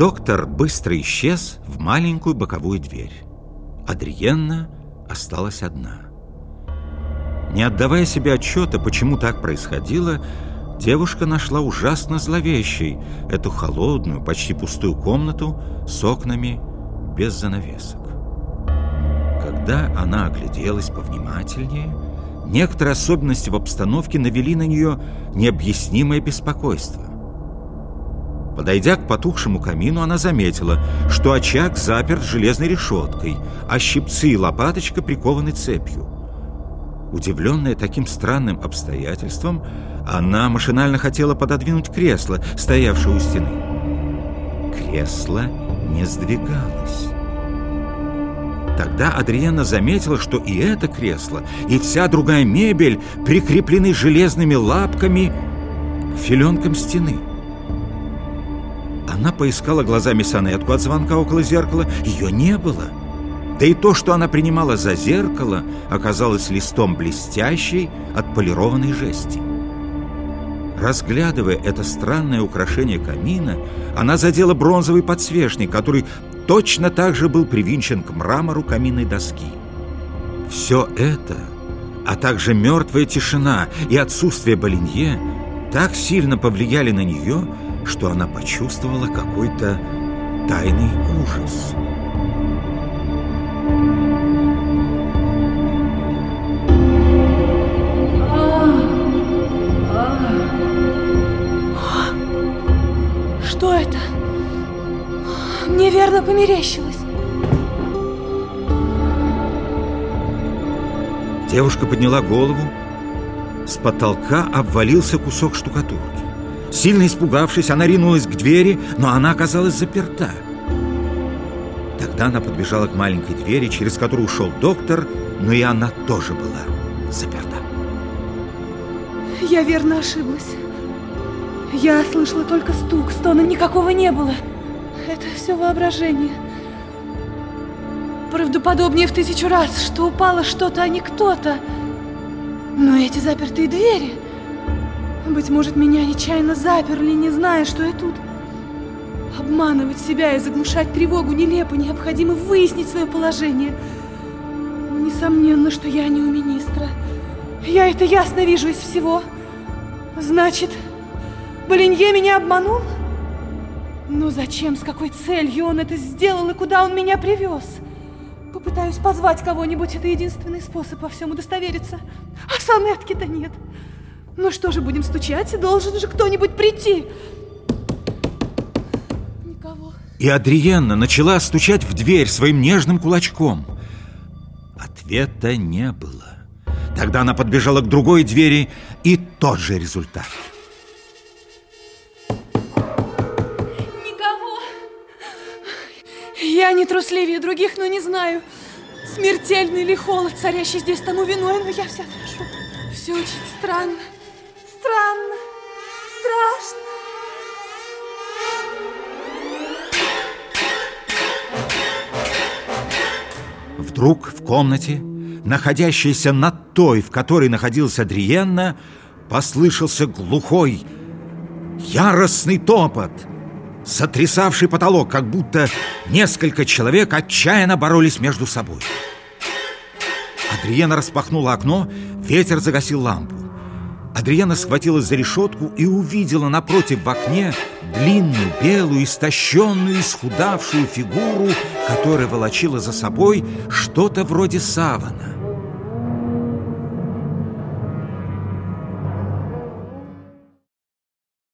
Доктор быстро исчез в маленькую боковую дверь. Адриенна осталась одна. Не отдавая себе отчета, почему так происходило, девушка нашла ужасно зловещей эту холодную, почти пустую комнату с окнами без занавесок. Когда она огляделась повнимательнее, некоторые особенности в обстановке навели на нее необъяснимое беспокойство. Подойдя к потухшему камину, она заметила, что очаг заперт железной решеткой, а щипцы и лопаточка прикованы цепью. Удивленная таким странным обстоятельством, она машинально хотела пододвинуть кресло, стоявшее у стены. Кресло не сдвигалось. Тогда Адриена заметила, что и это кресло, и вся другая мебель прикреплены железными лапками к филенкам стены. Она поискала глазами сонетку от звонка около зеркала. Ее не было. Да и то, что она принимала за зеркало, оказалось листом блестящей, отполированной жести. Разглядывая это странное украшение камина, она задела бронзовый подсвечник, который точно так же был привинчен к мрамору каминной доски. Все это, а также мертвая тишина и отсутствие Болинье так сильно повлияли на нее, что она почувствовала какой-то тайный ужас. Что это? Мне верно померещилось. Девушка подняла голову. С потолка обвалился кусок штукатурки. Сильно испугавшись, она ринулась к двери, но она оказалась заперта. Тогда она подбежала к маленькой двери, через которую ушел доктор, но и она тоже была заперта. Я верно ошиблась. Я слышала только стук, стона никакого не было. Это все воображение. Правдоподобнее в тысячу раз, что упало что-то, а не кто-то. Но эти запертые двери... Быть может, меня нечаянно заперли, не зная, что я тут. Обманывать себя и заглушать тревогу нелепо, необходимо выяснить свое положение. Несомненно, что я не у министра. Я это ясно вижу из всего. Значит, Болинье меня обманул? Но зачем, с какой целью он это сделал и куда он меня привез? Попытаюсь позвать кого-нибудь, это единственный способ во всем удостовериться. А сонетки-то нет. Ну что же, будем стучать? Должен же кто-нибудь прийти. Никого. И Адриенна начала стучать в дверь своим нежным кулачком. Ответа не было. Тогда она подбежала к другой двери, и тот же результат. Никого. Я не трусливее других, но не знаю, смертельный ли холод, царящий здесь тому виной, но я вся дрожу. Все очень странно. Вдруг в комнате, находящейся над той, в которой находился Адриенна, послышался глухой, яростный топот, сотрясавший потолок, как будто несколько человек отчаянно боролись между собой. Адриена распахнула окно, ветер загасил лампу. Адриана схватилась за решетку и увидела напротив в окне длинную, белую, истощенную, исхудавшую фигуру, которая волочила за собой что-то вроде савана.